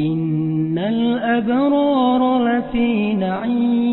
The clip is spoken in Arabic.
إن الأبرار لفي نعيم